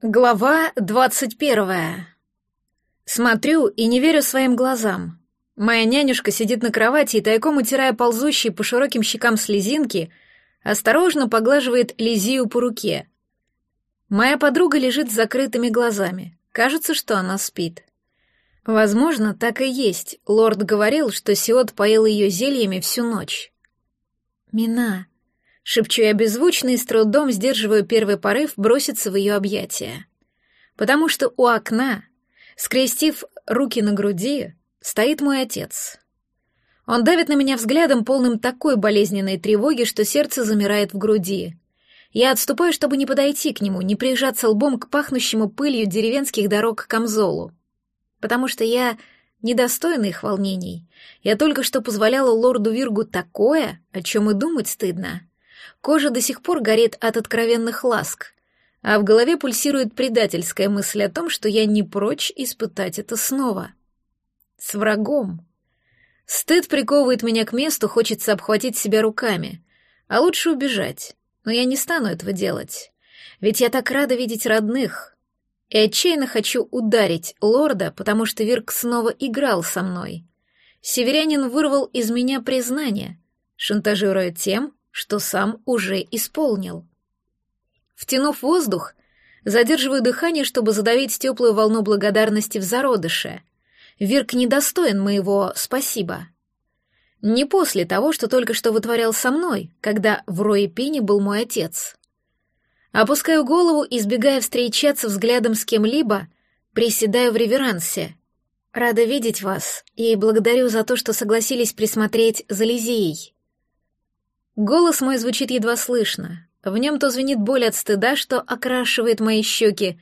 Глава двадцать первая. Смотрю и не верю своим глазам. Моя нянюшка сидит на кровати и, тайком утирая ползущие по широким щекам слезинки, осторожно поглаживает Лизию по руке. Моя подруга лежит с закрытыми глазами. Кажется, что она спит. Возможно, так и есть. Лорд говорил, что Сиот поил ее зельями всю ночь. «Мина», Шепчу я беззвучно и с трудом сдерживаю первый порыв броситься в ее объятия. Потому что у окна, скрестив руки на груди, стоит мой отец. Он давит на меня взглядом, полным такой болезненной тревоги, что сердце замирает в груди. Я отступаю, чтобы не подойти к нему, не прижаться лбом к пахнущему пылью деревенских дорог к камзолу. Потому что я недостойна их волнений. Я только что позволяла лорду Виргу такое, о чем и думать стыдно. Кожа до сих пор горит от откровенных ласк, а в голове пульсирует предательская мысль о том, что я не прочь испытать это снова. С врагом. Стыд приковывает меня к месту, хочется обхватить себя руками, а лучше убежать, но я не стану этого делать, ведь я так рада видеть родных, и отчаянно хочу ударить лорда, потому что Вирк снова играл со мной. Северянин вырвал из меня признание, шантажируя тем, что сам уже исполнил. Втянув воздух, задерживаю дыхание, чтобы задавить теплую волну благодарности в зародыше. Вирк недостоин моего «спасибо». Не после того, что только что вытворял со мной, когда в Роепине был мой отец. Опускаю голову, избегая встречаться взглядом с кем-либо, приседаю в реверансе. Рада видеть вас и благодарю за то, что согласились присмотреть за Лизией. Голос мой звучит едва слышно. В нем то звенит боль от стыда, что окрашивает мои щеки,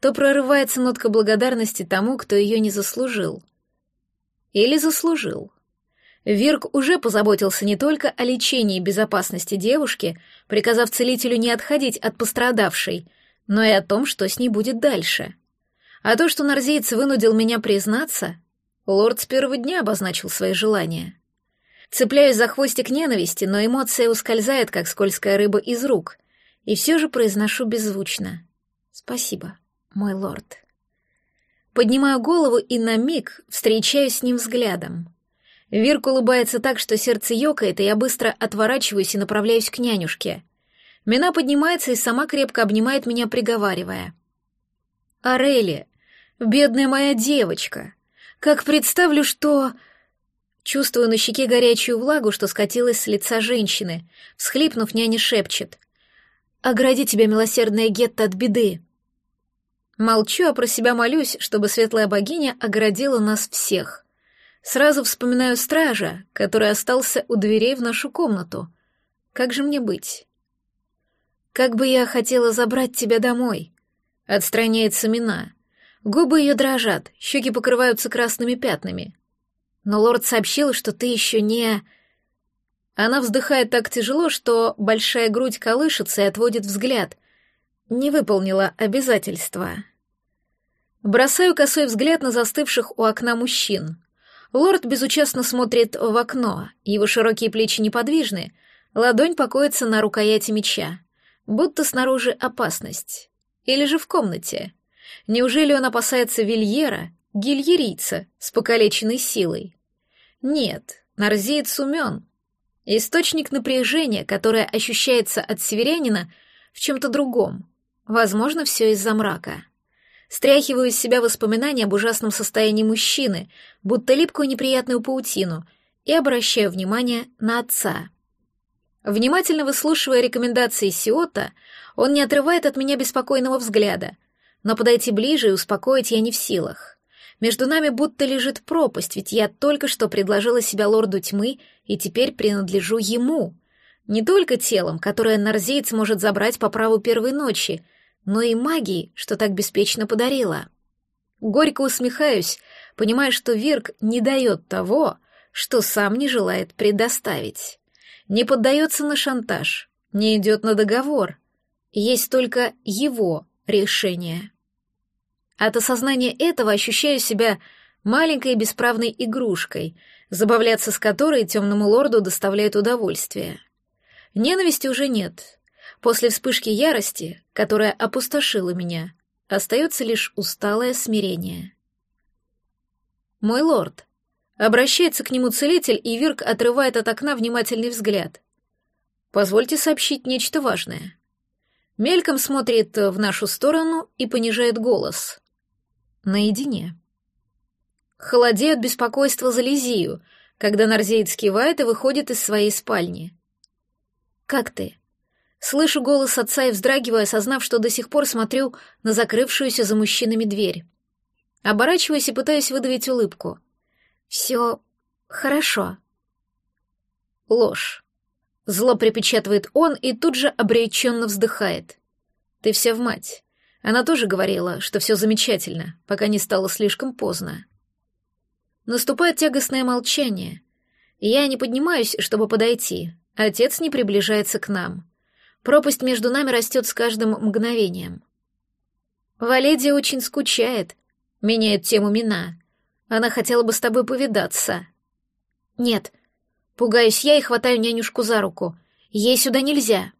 то прорывается нотка благодарности тому, кто ее не заслужил. Или заслужил. Вирк уже позаботился не только о лечении и безопасности девушки, приказав целителю не отходить от пострадавшей, но и о том, что с ней будет дальше. А то, что нарзеец вынудил меня признаться, лорд с первого дня обозначил свои желания. Цепляюсь за хвостик ненависти, но эмоция ускользает, как скользкая рыба из рук, и все же произношу беззвучно. «Спасибо, мой лорд». Поднимаю голову и на миг встречаюсь с ним взглядом. Вирк улыбается так, что сердце ёкает, и я быстро отворачиваюсь и направляюсь к нянюшке. Мина поднимается и сама крепко обнимает меня, приговаривая. «Арели, бедная моя девочка, как представлю, что...» Чувствую на щеке горячую влагу, что скатилась с лица женщины. Всхлипнув, няня шепчет. «Огради тебя, милосердная Гетта, от беды!» Молчу, а про себя молюсь, чтобы светлая богиня оградила нас всех. Сразу вспоминаю стража, который остался у дверей в нашу комнату. Как же мне быть? Как бы я хотела забрать тебя домой. Отстраняется Мина. Губы ее дрожат, щеки покрываются красными пятнами. Но лорд сообщил, что ты еще не...» Она вздыхает так тяжело, что большая грудь колышется и отводит взгляд. Не выполнила обязательства. Бросаю косой взгляд на застывших у окна мужчин. Лорд безучастно смотрит в окно, его широкие плечи неподвижны, ладонь покоится на рукояти меча, будто снаружи опасность. Или же в комнате. Неужели он опасается Вильера гильерийца с покалеченной силой. Нет, нарзиец умен. Источник напряжения, которое ощущается от северянина, в чем-то другом. Возможно, все из-за мрака. Стряхиваю из себя воспоминания об ужасном состоянии мужчины, будто липкую неприятную паутину, и обращаю внимание на отца. Внимательно выслушивая рекомендации Сиота, он не отрывает от меня беспокойного взгляда, но подойти ближе и успокоить я не в силах. Между нами будто лежит пропасть, ведь я только что предложила себя лорду тьмы и теперь принадлежу ему. Не только телом, которое нарзеец может забрать по праву первой ночи, но и магией, что так беспечно подарила. Горько усмехаюсь, понимая, что Вирк не дает того, что сам не желает предоставить. Не поддается на шантаж, не идет на договор. Есть только его решение. От осознания этого ощущаю себя маленькой бесправной игрушкой, забавляться с которой темному лорду доставляет удовольствие. Ненависти уже нет. После вспышки ярости, которая опустошила меня, остается лишь усталое смирение. «Мой лорд», — обращается к нему целитель, и Вирк отрывает от окна внимательный взгляд. «Позвольте сообщить нечто важное». Мельком смотрит в нашу сторону и понижает голос. Наедине. Холодеют беспокойство за Лизию, когда Нарзеец кивает и выходит из своей спальни. «Как ты?» Слышу голос отца и вздрагиваю, осознав, что до сих пор смотрю на закрывшуюся за мужчинами дверь. Оборачиваюсь и пытаюсь выдавить улыбку. «Все хорошо». Ложь. Зло припечатывает он и тут же обреченно вздыхает. «Ты вся в мать». Она тоже говорила, что все замечательно, пока не стало слишком поздно. Наступает тягостное молчание. Я не поднимаюсь, чтобы подойти. Отец не приближается к нам. Пропасть между нами растет с каждым мгновением. Валедия очень скучает. Меняет тему Мина. Она хотела бы с тобой повидаться. Нет. Пугаюсь я и хватаю нянюшку за руку. Ей сюда нельзя.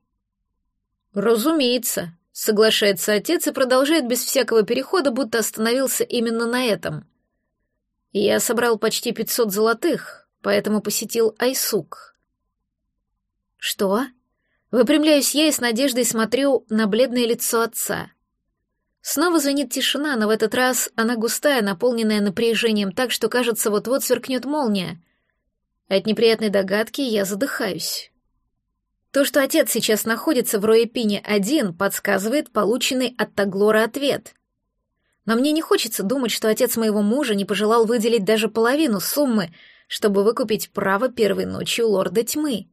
Разумеется, соглашается отец и продолжает без всякого перехода, будто остановился именно на этом. Я собрал почти пятьсот золотых, поэтому посетил Айсук. Что? Выпрямляюсь я и с надеждой смотрю на бледное лицо отца. Снова звенит тишина, но в этот раз она густая, наполненная напряжением так, что кажется, вот-вот сверкнет молния. От неприятной догадки я задыхаюсь. То, что отец сейчас находится в Роепине один, подсказывает полученный от Таглора ответ. Но мне не хочется думать, что отец моего мужа не пожелал выделить даже половину суммы, чтобы выкупить право первой ночи у лорда тьмы.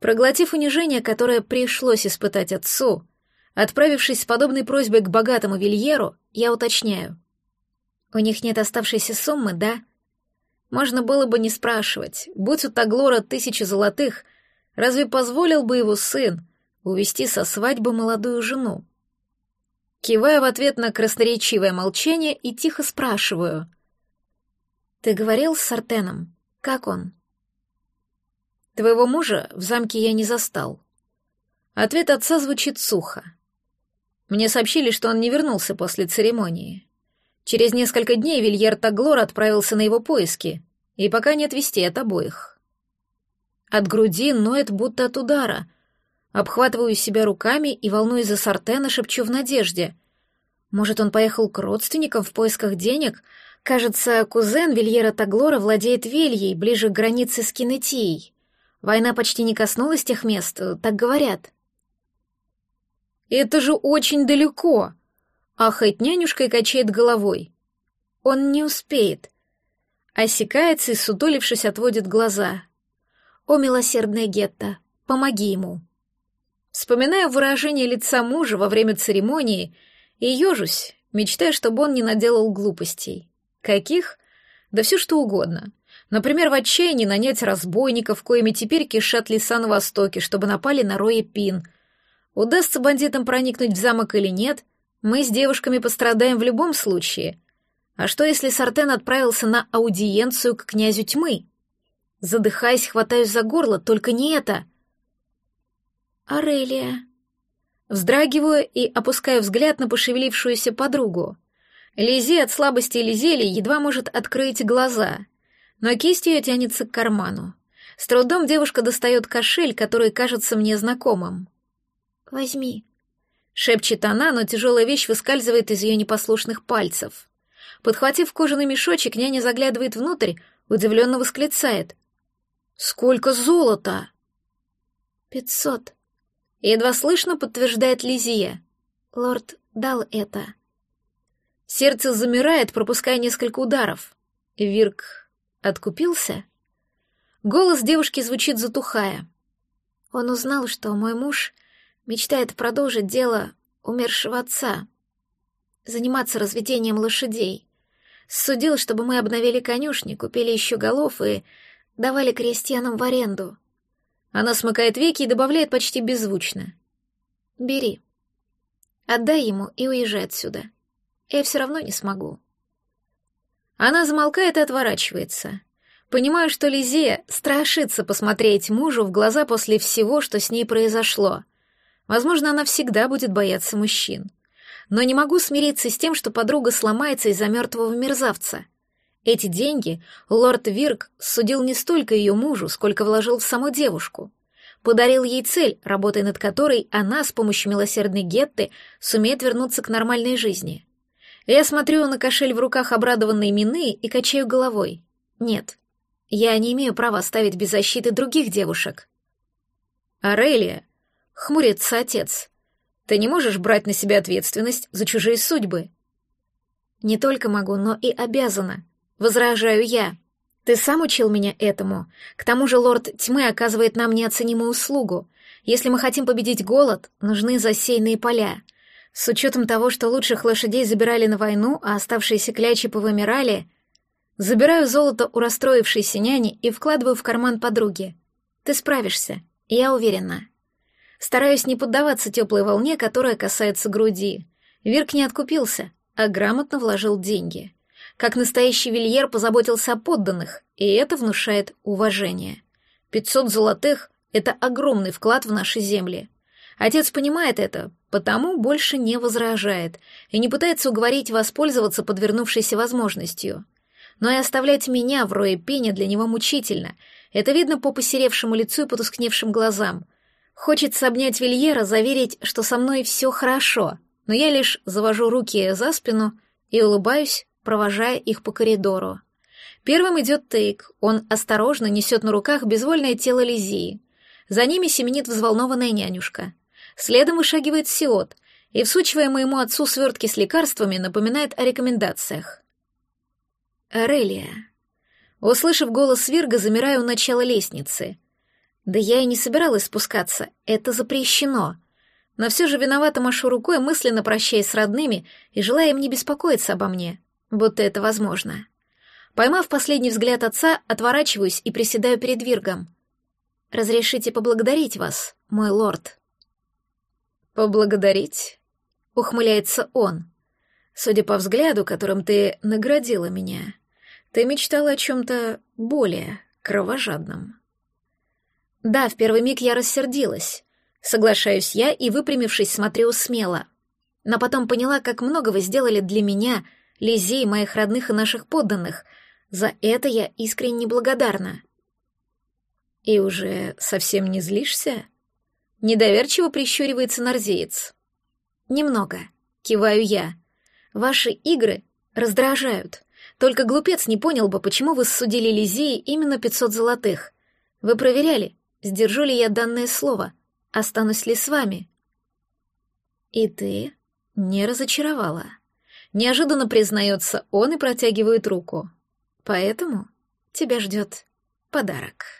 Проглотив унижение, которое пришлось испытать отцу, отправившись с подобной просьбой к богатому Вильеру, я уточняю. У них нет оставшейся суммы, да? Можно было бы не спрашивать. Будь у Таглора тысячи золотых, разве позволил бы его сын увести со свадьбы молодую жену? Кивая в ответ на красноречивое молчание и тихо спрашиваю. «Ты говорил с Сартеном? Как он?» «Твоего мужа в замке я не застал». Ответ отца звучит сухо. Мне сообщили, что он не вернулся после церемонии. Через несколько дней Вильер Таглор отправился на его поиски, и пока нет вести от обоих. От груди ноет будто от удара — Обхватываю себя руками и, волнуясь за Сартена, шепчу в надежде. Может, он поехал к родственникам в поисках денег? Кажется, кузен Вильера Таглора владеет Вильей, ближе к границе с Кинетией. Война почти не коснулась тех мест, так говорят. «Это же очень далеко!» Ахает нянюшка и качает головой. «Он не успеет». Осекается и, сутулившись, отводит глаза. «О, милосердная Гетта, помоги ему!» Вспоминаю выражение лица мужа во время церемонии и ежусь, мечтая, чтобы он не наделал глупостей. Каких? Да все что угодно. Например, в отчаянии нанять разбойников, коими теперь кишат леса на востоке, чтобы напали на Роя Пин. Удастся бандитам проникнуть в замок или нет, мы с девушками пострадаем в любом случае. А что, если Сартен отправился на аудиенцию к князю тьмы? Задыхаясь, хватаюсь за горло, только не это — «Арелия». Вздрагиваю и опускаю взгляд на пошевелившуюся подругу. Лизи от слабости Лизели едва может открыть глаза, но кисть ее тянется к карману. С трудом девушка достает кошель, который кажется мне знакомым. «Возьми», — шепчет она, но тяжелая вещь выскальзывает из ее непослушных пальцев. Подхватив кожаный мешочек, няня заглядывает внутрь, удивленно восклицает. «Сколько золота!» «Пятьсот», Едва слышно подтверждает Лизия. Лорд дал это. Сердце замирает, пропуская несколько ударов. Вирк откупился? Голос девушки звучит затухая. Он узнал, что мой муж мечтает продолжить дело умершего отца, заниматься разведением лошадей. Судил, чтобы мы обновили конюшни, купили еще голов и давали крестьянам в аренду. Она смыкает веки и добавляет почти беззвучно. «Бери. Отдай ему и уезжай отсюда. Я все равно не смогу». Она замолкает и отворачивается. Понимаю, что Лизея страшится посмотреть мужу в глаза после всего, что с ней произошло. Возможно, она всегда будет бояться мужчин. но не могу смириться с тем, что подруга сломается из-за мертвого мерзавца. Эти деньги лорд Вирк судил не столько ее мужу, сколько вложил в саму девушку. Подарил ей цель, работая над которой она с помощью милосердной Гетты сумеет вернуться к нормальной жизни. Я смотрю на кошель в руках обрадованной Мины и качаю головой. Нет, я не имею права оставить без защиты других девушек. «Арелия», — хмурится отец, — «ты не можешь брать на себя ответственность за чужие судьбы». «Не только могу, но и обязана», — возражаю я. «Ты сам учил меня этому. К тому же лорд тьмы оказывает нам неоценимую услугу. Если мы хотим победить голод, нужны засеянные поля. С учетом того, что лучших лошадей забирали на войну, а оставшиеся клячи повымирали, забираю золото у расстроившейся няни и вкладываю в карман подруги. Ты справишься, я уверена. Стараюсь не поддаваться теплой волне, которая касается груди. Вирк не откупился, а грамотно вложил деньги. Как настоящий вильер позаботился о подданных, и это внушает уважение. Пятьсот золотых — это огромный вклад в наши земли. Отец понимает это, потому больше не возражает и не пытается уговорить воспользоваться подвернувшейся возможностью. Но и оставлять меня в рое пене для него мучительно. Это видно по посеревшему лицу и потускневшим глазам. Хочется обнять Вильера, заверить, что со мной все хорошо, но я лишь завожу руки за спину и улыбаюсь, провожая их по коридору. Первым идет Тейк. Он осторожно несет на руках безвольное тело Лизии. За ними семенит взволнованная нянюшка. Следом вышагивает Сиот и, всучивая моему отцу свертки с лекарствами, напоминает о рекомендациях. «Арелия». Услышав голос Вирга, замираю у начала лестницы. Да я и не собиралась спускаться, это запрещено. Но все же виновато машу рукой, мысленно прощаясь с родными и желая им не беспокоиться обо мне, будто это возможно. Поймав последний взгляд отца, отворачиваюсь и приседаю перед Виргом. «Разрешите поблагодарить вас, мой лорд». «Поблагодарить?» — ухмыляется он. «Судя по взгляду, которым ты наградила меня, ты мечтала о чем-то более кровожадном». Да, в первый миг я рассердилась. Соглашаюсь я и, выпрямившись, смотрю смело. Но потом поняла, как много вы сделали для меня, Лизей, моих родных и наших подданных. За это я искренне благодарна. И уже совсем не злишься? Недоверчиво прищуривается нарзеец. Немного, киваю я. Ваши игры раздражают. Только глупец не понял бы, почему вы судили Лизии именно 500 золотых. Вы проверяли, сдержу ли я данное слово, останусь ли с вами. И ты не разочаровала. Неожиданно признается он и протягивает руку. Поэтому тебя ждет подарок.